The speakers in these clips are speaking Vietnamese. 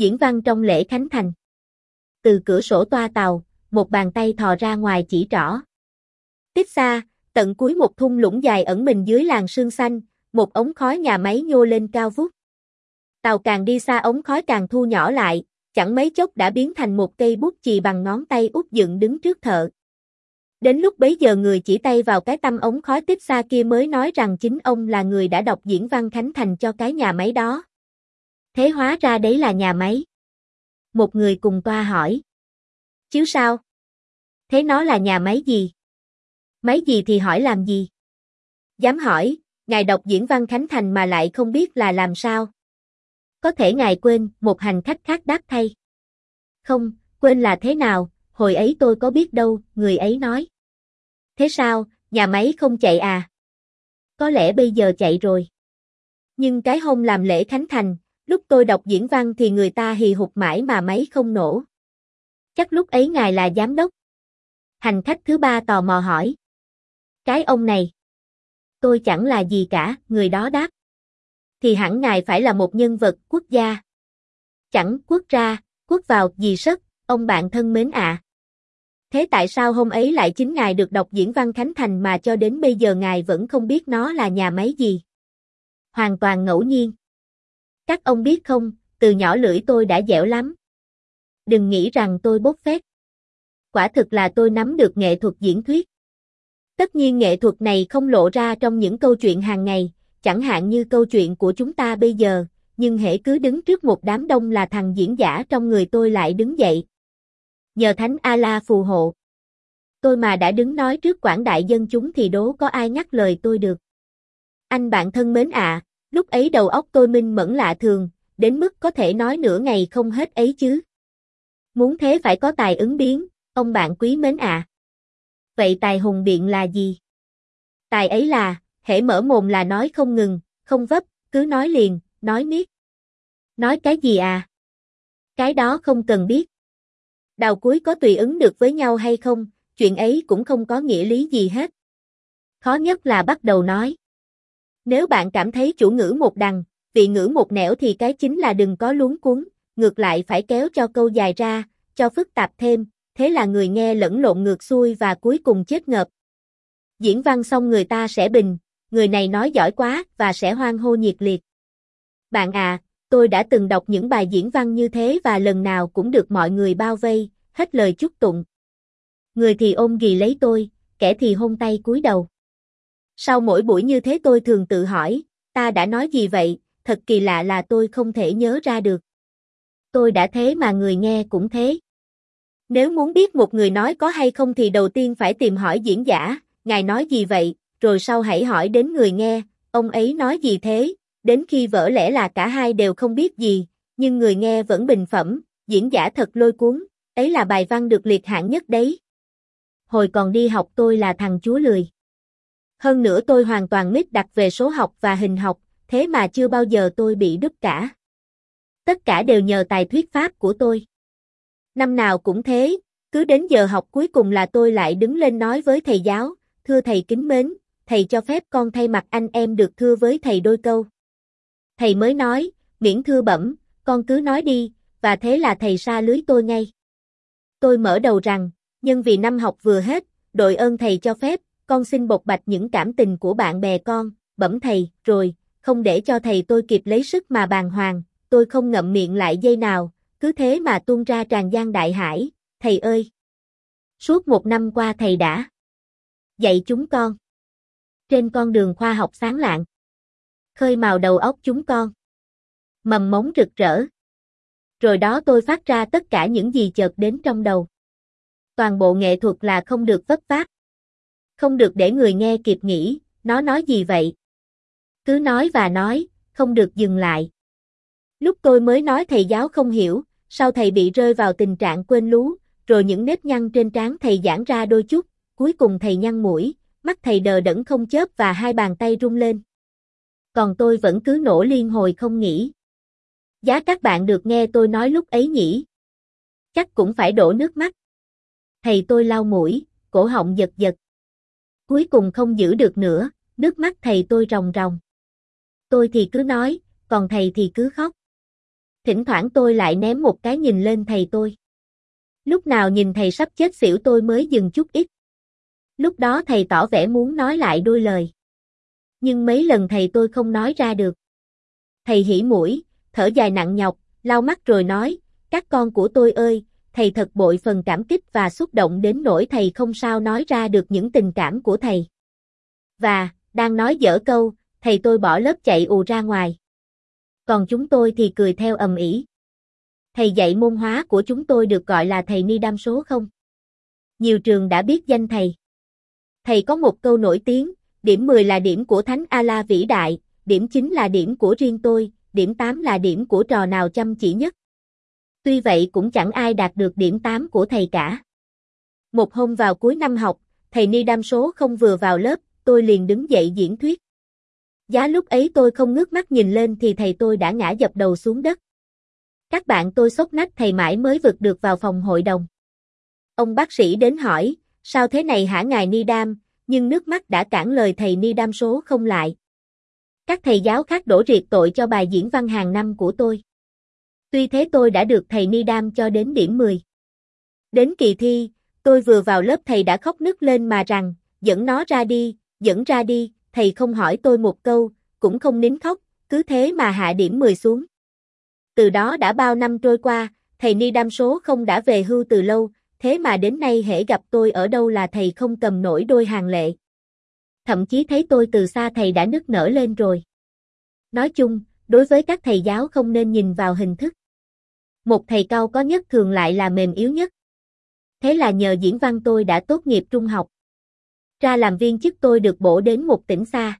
Diễn văn trong lễ khánh thành. Từ cửa sổ toa tàu, một bàn tay thò ra ngoài chỉ trỏ. Tích xa, tận cuối một thung lũng dài ẩn mình dưới làng sương xanh, một ống khói nhà máy nhô lên cao vút. Tàu càng đi xa ống khói càng thu nhỏ lại, chẳng mấy chốc đã biến thành một cây bút chì bằng ngón tay út dựng đứng trước thợ. Đến lúc bấy giờ người chỉ tay vào cái tâm ống khói tích xa kia mới nói rằng chính ông là người đã đọc diễn văn khánh thành cho cái nhà máy đó. Thế hóa ra đấy là nhà máy. Một người cùng toa hỏi. Chứ sao? Thế nó là nhà máy gì? Máy gì thì hỏi làm gì? Dám hỏi, ngài đọc diễn văn khánh thành mà lại không biết là làm sao? Có thể ngài quên, một hành khách khác đáp thay. Không, quên là thế nào, hồi ấy tôi có biết đâu, người ấy nói. Thế sao, nhà máy không chạy à? Có lẽ bây giờ chạy rồi. Nhưng cái hôm làm lễ khánh thành, lúc tôi đọc diễn văn thì người ta hì hục mãi mà máy không nổ. Chắc lúc ấy ngài là giám đốc. Hành khách thứ ba tò mò hỏi. Cái ông này. Tôi chẳng là gì cả, người đó đáp. Thì hẳn ngài phải là một nhân vật quốc gia. Chẳng quốc ra, quốc vào, gì sất, ông bạn thân mến ạ. À. Thế tại sao hôm ấy lại chính ngài được đọc diễn văn Khánh Thành mà cho đến bây giờ ngài vẫn không biết nó là nhà máy gì? Hoàn toàn ngẫu nhiên. Các ông biết không, từ nhỏ lưỡi tôi đã dẻo lắm. Đừng nghĩ rằng tôi bốc phét. Quả thực là tôi nắm được nghệ thuật diễn thuyết. Tất nhiên nghệ thuật này không lộ ra trong những câu chuyện hàng ngày, chẳng hạn như câu chuyện của chúng ta bây giờ, nhưng hễ cứ đứng trước một đám đông là thằng diễn giả trong người tôi lại đứng dậy. Nhờ Thánh A-la phù hộ. Tôi mà đã đứng nói trước quảng đại dân chúng thì đố có ai nhắc lời tôi được. Anh bạn thân mến ạ, lúc ấy đầu óc tôi minh mẫn lạ thường, đến mức có thể nói nửa ngày không hết ấy chứ. Muốn thế phải có tài ứng biến, ông bạn quý mến ạ. Vậy tài hùng biện là gì? Tài ấy là, hễ mở mồm là nói không ngừng, không vấp, cứ nói liền, nói miết. Nói cái gì à? Cái đó không cần biết. Đào cuối có tùy ứng được với nhau hay không, chuyện ấy cũng không có nghĩa lý gì hết. Khó nhất là bắt đầu nói. Nếu bạn cảm thấy chủ ngữ một đằng, vị ngữ một nẻo thì cái chính là đừng có luống cuốn, ngược lại phải kéo cho câu dài ra, cho phức tạp thêm, thế là người nghe lẫn lộn ngược xuôi và cuối cùng chết ngợp. Diễn văn xong người ta sẽ bình, người này nói giỏi quá và sẽ hoan hô nhiệt liệt. Bạn à, tôi đã từng đọc những bài diễn văn như thế và lần nào cũng được mọi người bao vây, hết lời chúc tụng. Người thì ôm ghì lấy tôi, kẻ thì hôn tay cúi đầu. Sau mỗi buổi như thế tôi thường tự hỏi, ta đã nói gì vậy, thật kỳ lạ là tôi không thể nhớ ra được. Tôi đã thế mà người nghe cũng thế. Nếu muốn biết một người nói có hay không thì đầu tiên phải tìm hỏi diễn giả, ngài nói gì vậy, rồi sau hãy hỏi đến người nghe, ông ấy nói gì thế, đến khi vỡ lẽ là cả hai đều không biết gì, nhưng người nghe vẫn bình phẩm, diễn giả thật lôi cuốn, ấy là bài văn được liệt hạng nhất đấy. Hồi còn đi học tôi là thằng chúa lười. Hơn nữa tôi hoàn toàn mít đặt về số học và hình học, thế mà chưa bao giờ tôi bị đứt cả. Tất cả đều nhờ tài thuyết pháp của tôi. Năm nào cũng thế, cứ đến giờ học cuối cùng là tôi lại đứng lên nói với thầy giáo, thưa thầy kính mến, thầy cho phép con thay mặt anh em được thưa với thầy đôi câu. Thầy mới nói, miễn thưa bẩm, con cứ nói đi, và thế là thầy xa lưới tôi ngay. Tôi mở đầu rằng, nhưng vì năm học vừa hết, đội ơn thầy cho phép, con xin bộc bạch những cảm tình của bạn bè con, bẩm thầy, rồi, không để cho thầy tôi kịp lấy sức mà bàn hoàng, tôi không ngậm miệng lại dây nào, cứ thế mà tuôn ra tràn gian đại hải, thầy ơi! Suốt một năm qua thầy đã dạy chúng con. Trên con đường khoa học sáng lạng. Khơi màu đầu óc chúng con. Mầm móng rực rỡ. Rồi đó tôi phát ra tất cả những gì chợt đến trong đầu. Toàn bộ nghệ thuật là không được vấp váp. Không được để người nghe kịp nghĩ, nó nói gì vậy? Cứ nói và nói, không được dừng lại. Lúc tôi mới nói thầy giáo không hiểu, sau thầy bị rơi vào tình trạng quên lú, rồi những nếp nhăn trên trán thầy giãn ra đôi chút, cuối cùng thầy nhăn mũi, mắt thầy đờ đẫn không chớp và hai bàn tay rung lên. Còn tôi vẫn cứ nổ liên hồi không nghỉ. Giá các bạn được nghe tôi nói lúc ấy nhỉ? Chắc cũng phải đổ nước mắt. Thầy tôi lau mũi, cổ họng giật giật. Cuối cùng không giữ được nữa, nước mắt thầy tôi ròng ròng. Tôi thì cứ nói, còn thầy thì cứ khóc. Thỉnh thoảng tôi lại ném một cái nhìn lên thầy tôi. Lúc nào nhìn thầy sắp chết xỉu tôi mới dừng chút ít. Lúc đó thầy tỏ vẻ muốn nói lại đôi lời. Nhưng mấy lần thầy tôi không nói ra được. Thầy hỉ mũi, thở dài nặng nhọc, lau mắt rồi nói, các con của tôi ơi, thầy thật bội phần cảm kích và xúc động đến nỗi thầy không sao nói ra được những tình cảm của thầy. Và, đang nói dở câu, thầy tôi bỏ lớp chạy ù ra ngoài. Còn chúng tôi thì cười theo ầm ĩ. Thầy dạy môn hóa của chúng tôi được gọi là thầy Ni Đam số không? Nhiều trường đã biết danh thầy. Thầy có một câu nổi tiếng, điểm 10 là điểm của Thánh A-la vĩ đại, điểm 9 là điểm của riêng tôi, điểm 8 là điểm của trò nào chăm chỉ nhất. Tuy vậy cũng chẳng ai đạt được điểm 8 của thầy cả. Một hôm vào cuối năm học, thầy Ni Đam số không vừa vào lớp, tôi liền đứng dậy diễn thuyết. Giá lúc ấy tôi không ngước mắt nhìn lên thì thầy tôi đã ngã dập đầu xuống đất. Các bạn tôi sốc nách thầy mãi mới vượt được vào phòng hội đồng. Ông bác sĩ đến hỏi, sao thế này hả ngài Ni Đam, nhưng nước mắt đã cản lời thầy Ni Đam số không lại. Các thầy giáo khác đổ riệt tội cho bài diễn văn hàng năm của tôi. Tuy thế tôi đã được thầy Ni Đam cho đến điểm 10. Đến kỳ thi, tôi vừa vào lớp thầy đã khóc nức lên mà rằng, dẫn nó ra đi, dẫn ra đi, thầy không hỏi tôi một câu, cũng không nín khóc, cứ thế mà hạ điểm 10 xuống. Từ đó đã bao năm trôi qua, thầy Ni Đam số không đã về hưu từ lâu, thế mà đến nay hễ gặp tôi ở đâu là thầy không cầm nổi đôi hàng lệ. Thậm chí thấy tôi từ xa thầy đã nức nở lên rồi. Nói chung, đối với các thầy giáo không nên nhìn vào hình thức. Một thầy cao có nhất thường lại là mềm yếu nhất. Thế là nhờ diễn văn tôi đã tốt nghiệp trung học. Ra làm viên chức tôi được bổ đến một tỉnh xa.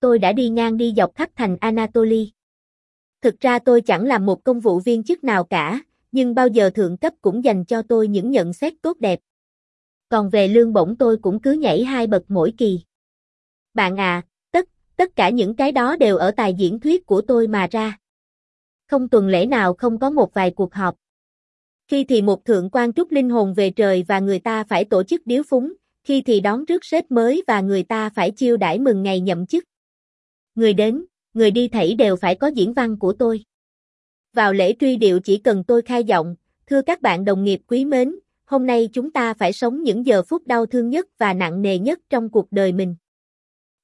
Tôi đã đi ngang đi dọc khắp thành Anatoly. Thực ra tôi chẳng làm một công vụ viên chức nào cả, nhưng bao giờ thượng cấp cũng dành cho tôi những nhận xét tốt đẹp. Còn về lương bổng tôi cũng cứ nhảy hai bậc mỗi kỳ. Bạn à, tất, tất cả những cái đó đều ở tài diễn thuyết của tôi mà ra. Không tuần lễ nào không có một vài cuộc họp. Khi thì một thượng quan trúc linh hồn về trời và người ta phải tổ chức điếu phúng, khi thì đón rước sếp mới và người ta phải chiêu đãi mừng ngày nhậm chức. Người đến, người đi thảy đều phải có diễn văn của tôi. Vào lễ truy điệu chỉ cần tôi khai giọng, thưa các bạn đồng nghiệp quý mến, hôm nay chúng ta phải sống những giờ phút đau thương nhất và nặng nề nhất trong cuộc đời mình.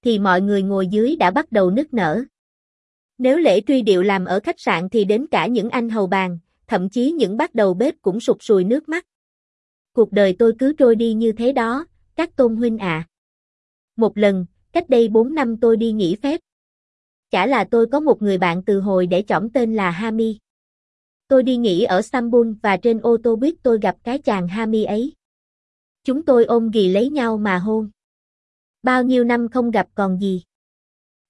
Thì mọi người ngồi dưới đã bắt đầu nức nở. Nếu lễ truy điệu làm ở khách sạn thì đến cả những anh hầu bàn, thậm chí những bắt đầu bếp cũng sụp sùi nước mắt. Cuộc đời tôi cứ trôi đi như thế đó, các tôn huynh ạ. À. Một lần, cách đây 4 năm tôi đi nghỉ phép. Chả là tôi có một người bạn từ hồi để chỏng tên là Hami. Tôi đi nghỉ ở Istanbul và trên ô tô buýt tôi gặp cái chàng Hami ấy. Chúng tôi ôm ghì lấy nhau mà hôn. Bao nhiêu năm không gặp còn gì.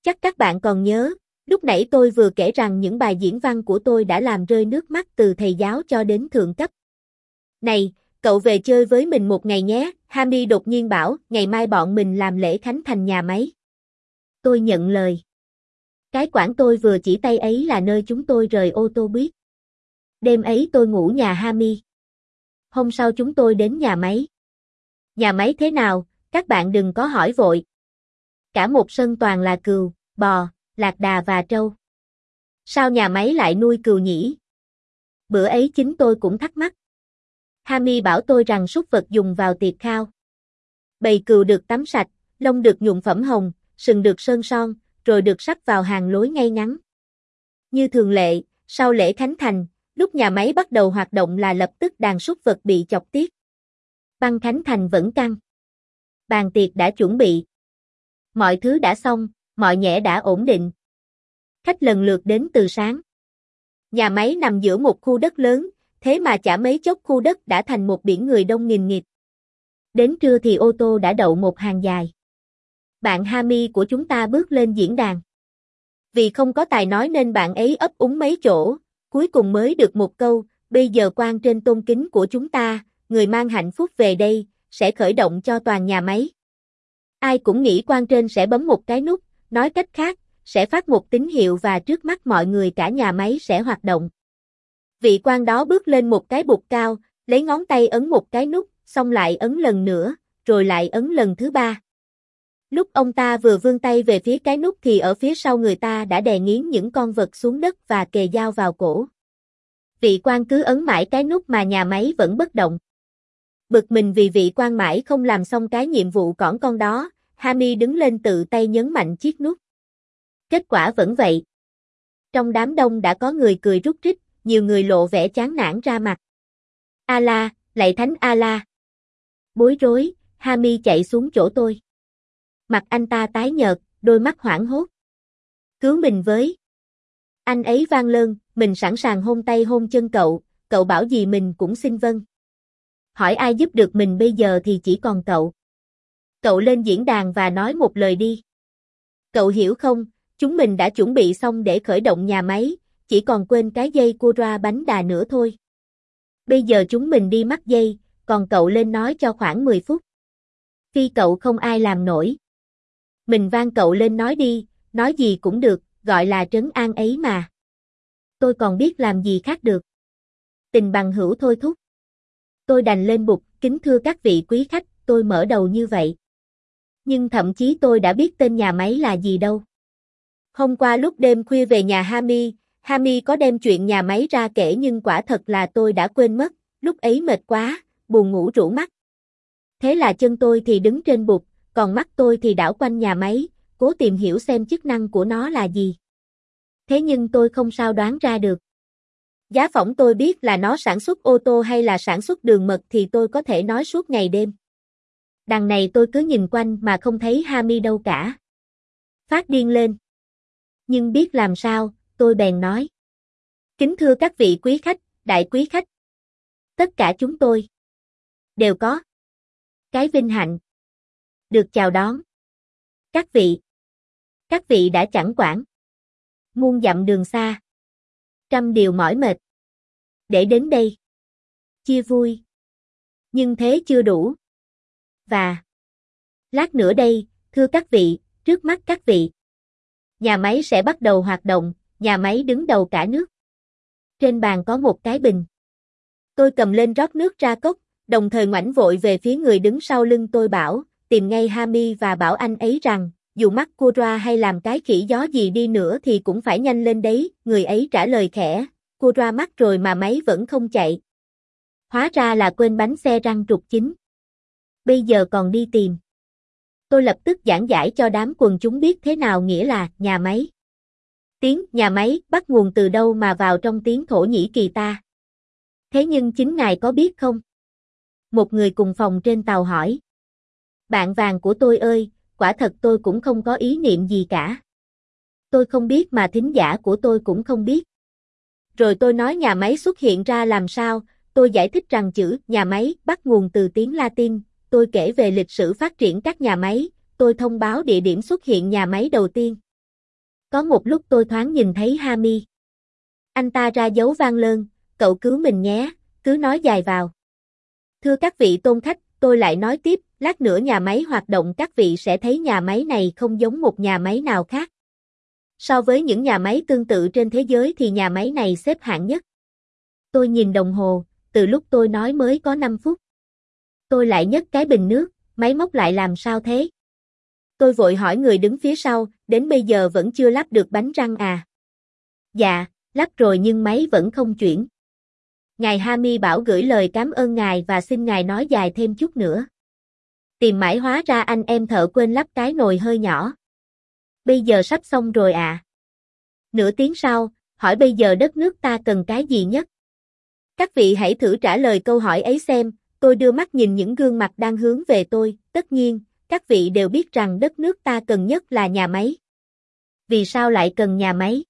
Chắc các bạn còn nhớ, lúc nãy tôi vừa kể rằng những bài diễn văn của tôi đã làm rơi nước mắt từ thầy giáo cho đến thượng cấp. Này, cậu về chơi với mình một ngày nhé, Hami đột nhiên bảo, ngày mai bọn mình làm lễ khánh thành nhà máy. Tôi nhận lời. Cái quảng tôi vừa chỉ tay ấy là nơi chúng tôi rời ô tô buýt. Đêm ấy tôi ngủ nhà Hami. Hôm sau chúng tôi đến nhà máy. Nhà máy thế nào, các bạn đừng có hỏi vội. Cả một sân toàn là cừu, bò, lạc đà và trâu. Sao nhà máy lại nuôi cừu nhỉ? Bữa ấy chính tôi cũng thắc mắc. Hami bảo tôi rằng súc vật dùng vào tiệc khao. Bầy cừu được tắm sạch, lông được nhuộm phẩm hồng, sừng được sơn son, rồi được sắp vào hàng lối ngay ngắn. Như thường lệ, sau lễ khánh thành, lúc nhà máy bắt đầu hoạt động là lập tức đàn súc vật bị chọc tiết. Băng khánh thành vẫn căng. Bàn tiệc đã chuẩn bị. Mọi thứ đã xong, mọi nhẽ đã ổn định. Khách lần lượt đến từ sáng. Nhà máy nằm giữa một khu đất lớn, thế mà chả mấy chốc khu đất đã thành một biển người đông nghìn nghịt. Đến trưa thì ô tô đã đậu một hàng dài bạn Hami của chúng ta bước lên diễn đàn. Vì không có tài nói nên bạn ấy ấp úng mấy chỗ, cuối cùng mới được một câu, bây giờ quan trên tôn kính của chúng ta, người mang hạnh phúc về đây, sẽ khởi động cho toàn nhà máy. Ai cũng nghĩ quan trên sẽ bấm một cái nút, nói cách khác, sẽ phát một tín hiệu và trước mắt mọi người cả nhà máy sẽ hoạt động. Vị quan đó bước lên một cái bục cao, lấy ngón tay ấn một cái nút, xong lại ấn lần nữa, rồi lại ấn lần thứ ba. Lúc ông ta vừa vươn tay về phía cái nút thì ở phía sau người ta đã đè nghiến những con vật xuống đất và kề dao vào cổ. Vị quan cứ ấn mãi cái nút mà nhà máy vẫn bất động. Bực mình vì vị quan mãi không làm xong cái nhiệm vụ cỏn con đó, Hami đứng lên tự tay nhấn mạnh chiếc nút. Kết quả vẫn vậy. Trong đám đông đã có người cười rút rít, nhiều người lộ vẻ chán nản ra mặt. Ala, lạy thánh Ala. Bối rối, Hami chạy xuống chỗ tôi. Mặt anh ta tái nhợt, đôi mắt hoảng hốt. Cứu mình với. Anh ấy vang lơn, mình sẵn sàng hôn tay hôn chân cậu, cậu bảo gì mình cũng xin vâng. Hỏi ai giúp được mình bây giờ thì chỉ còn cậu. Cậu lên diễn đàn và nói một lời đi. Cậu hiểu không, chúng mình đã chuẩn bị xong để khởi động nhà máy, chỉ còn quên cái dây cua ra bánh đà nữa thôi. Bây giờ chúng mình đi mắc dây, còn cậu lên nói cho khoảng 10 phút. Phi cậu không ai làm nổi. Mình vang cậu lên nói đi, nói gì cũng được, gọi là trấn an ấy mà. Tôi còn biết làm gì khác được. Tình bằng hữu thôi thúc. Tôi đành lên bục, kính thưa các vị quý khách, tôi mở đầu như vậy. Nhưng thậm chí tôi đã biết tên nhà máy là gì đâu. Hôm qua lúc đêm khuya về nhà Hami, Hami có đem chuyện nhà máy ra kể nhưng quả thật là tôi đã quên mất, lúc ấy mệt quá, buồn ngủ rũ mắt. Thế là chân tôi thì đứng trên bục, còn mắt tôi thì đảo quanh nhà máy, cố tìm hiểu xem chức năng của nó là gì. Thế nhưng tôi không sao đoán ra được. Giá phỏng tôi biết là nó sản xuất ô tô hay là sản xuất đường mật thì tôi có thể nói suốt ngày đêm. Đằng này tôi cứ nhìn quanh mà không thấy Hami đâu cả. Phát điên lên. Nhưng biết làm sao, tôi bèn nói. Kính thưa các vị quý khách, đại quý khách. Tất cả chúng tôi đều có cái vinh hạnh được chào đón. Các vị, các vị đã chẳng quản muôn dặm đường xa, trăm điều mỏi mệt để đến đây chia vui. Nhưng thế chưa đủ. Và lát nữa đây, thưa các vị, trước mắt các vị, nhà máy sẽ bắt đầu hoạt động, nhà máy đứng đầu cả nước. Trên bàn có một cái bình. Tôi cầm lên rót nước ra cốc, đồng thời ngoảnh vội về phía người đứng sau lưng tôi bảo, tìm ngay Hami và bảo anh ấy rằng, dù mắt cô Ra hay làm cái khỉ gió gì đi nữa thì cũng phải nhanh lên đấy, người ấy trả lời khẽ, cô Ra mắt rồi mà máy vẫn không chạy. Hóa ra là quên bánh xe răng trục chính. Bây giờ còn đi tìm. Tôi lập tức giảng giải cho đám quần chúng biết thế nào nghĩa là nhà máy. Tiếng nhà máy bắt nguồn từ đâu mà vào trong tiếng Thổ Nhĩ Kỳ ta. Thế nhưng chính ngài có biết không? Một người cùng phòng trên tàu hỏi. Bạn vàng của tôi ơi, quả thật tôi cũng không có ý niệm gì cả. Tôi không biết mà thính giả của tôi cũng không biết. Rồi tôi nói nhà máy xuất hiện ra làm sao, tôi giải thích rằng chữ nhà máy bắt nguồn từ tiếng Latin, tôi kể về lịch sử phát triển các nhà máy, tôi thông báo địa điểm xuất hiện nhà máy đầu tiên. Có một lúc tôi thoáng nhìn thấy Hami. Anh ta ra dấu vang lơn, cậu cứu mình nhé, cứ nói dài vào. Thưa các vị tôn khách, tôi lại nói tiếp, lát nữa nhà máy hoạt động các vị sẽ thấy nhà máy này không giống một nhà máy nào khác. So với những nhà máy tương tự trên thế giới thì nhà máy này xếp hạng nhất. Tôi nhìn đồng hồ, từ lúc tôi nói mới có 5 phút. Tôi lại nhấc cái bình nước, máy móc lại làm sao thế? Tôi vội hỏi người đứng phía sau, đến bây giờ vẫn chưa lắp được bánh răng à? Dạ, lắp rồi nhưng máy vẫn không chuyển. Ngài Hami bảo gửi lời cảm ơn ngài và xin ngài nói dài thêm chút nữa. Tìm mãi hóa ra anh em thợ quên lắp cái nồi hơi nhỏ. Bây giờ sắp xong rồi à? Nửa tiếng sau, hỏi bây giờ đất nước ta cần cái gì nhất? Các vị hãy thử trả lời câu hỏi ấy xem, tôi đưa mắt nhìn những gương mặt đang hướng về tôi, tất nhiên, các vị đều biết rằng đất nước ta cần nhất là nhà máy. Vì sao lại cần nhà máy?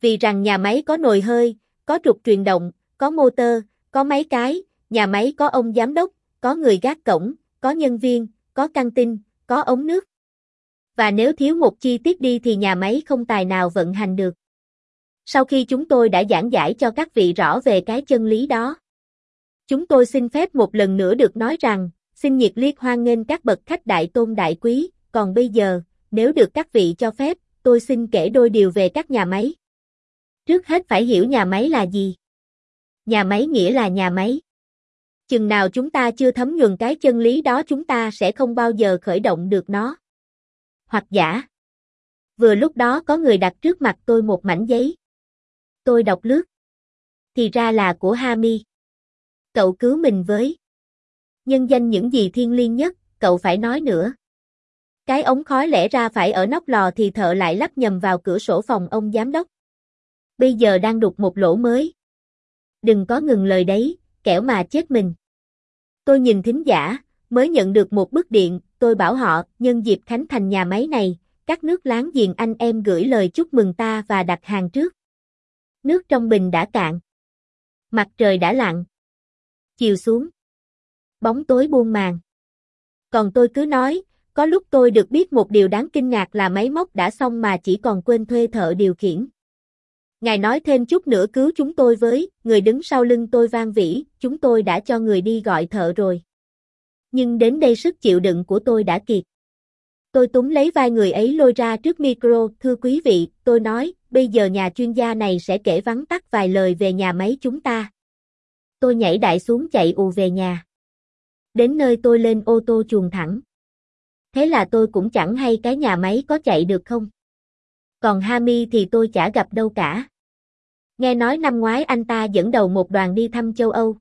Vì rằng nhà máy có nồi hơi, có trục truyền động, có motor, có máy cái, nhà máy có ông giám đốc, có người gác cổng, có nhân viên, có căng tin, có ống nước. Và nếu thiếu một chi tiết đi thì nhà máy không tài nào vận hành được. Sau khi chúng tôi đã giảng giải cho các vị rõ về cái chân lý đó, chúng tôi xin phép một lần nữa được nói rằng, xin nhiệt liệt hoan nghênh các bậc khách đại tôn đại quý, còn bây giờ, nếu được các vị cho phép, tôi xin kể đôi điều về các nhà máy. Trước hết phải hiểu nhà máy là gì. Nhà máy nghĩa là nhà máy. Chừng nào chúng ta chưa thấm nhuần cái chân lý đó chúng ta sẽ không bao giờ khởi động được nó. hoặc giả. Vừa lúc đó có người đặt trước mặt tôi một mảnh giấy. Tôi đọc lướt. Thì ra là của Hami. Cậu cứu mình với. Nhân danh những gì thiên liêng nhất, cậu phải nói nữa. Cái ống khói lẽ ra phải ở nóc lò thì thợ lại lắp nhầm vào cửa sổ phòng ông giám đốc. Bây giờ đang đục một lỗ mới. Đừng có ngừng lời đấy, kẻo mà chết mình. Tôi nhìn thính giả, mới nhận được một bức điện, tôi bảo họ, nhân dịp khánh thành nhà máy này, các nước láng giềng anh em gửi lời chúc mừng ta và đặt hàng trước. Nước trong bình đã cạn. Mặt trời đã lặn. Chiều xuống. Bóng tối buông màn. Còn tôi cứ nói, có lúc tôi được biết một điều đáng kinh ngạc là máy móc đã xong mà chỉ còn quên thuê thợ điều khiển. Ngài nói thêm chút nữa cứu chúng tôi với, người đứng sau lưng tôi vang vĩ, chúng tôi đã cho người đi gọi thợ rồi. Nhưng đến đây sức chịu đựng của tôi đã kiệt. Tôi túm lấy vai người ấy lôi ra trước micro, thưa quý vị, tôi nói, bây giờ nhà chuyên gia này sẽ kể vắn tắt vài lời về nhà máy chúng ta. Tôi nhảy đại xuống chạy ù về nhà. Đến nơi tôi lên ô tô chuồng thẳng. Thế là tôi cũng chẳng hay cái nhà máy có chạy được không. Còn Hami thì tôi chả gặp đâu cả. Nghe nói năm ngoái anh ta dẫn đầu một đoàn đi thăm châu Âu.